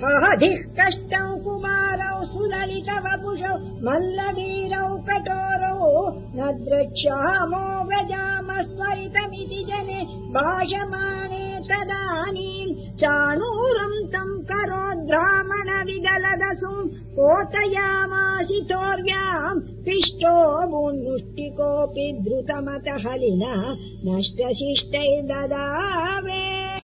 महधिः कष्टौ कुमारौ सुललित वपुषौ मल्लवीरौ कठोरौ न द्रक्ष्यामो व्रजामस्त्वरितमिति जने भाषमाणे तदानीम् चाणूरम् तम् करो ब्राह्मण विदलदसुम् पिष्टो मुन् द्रुतमतहलिना द्रुतमत हलिना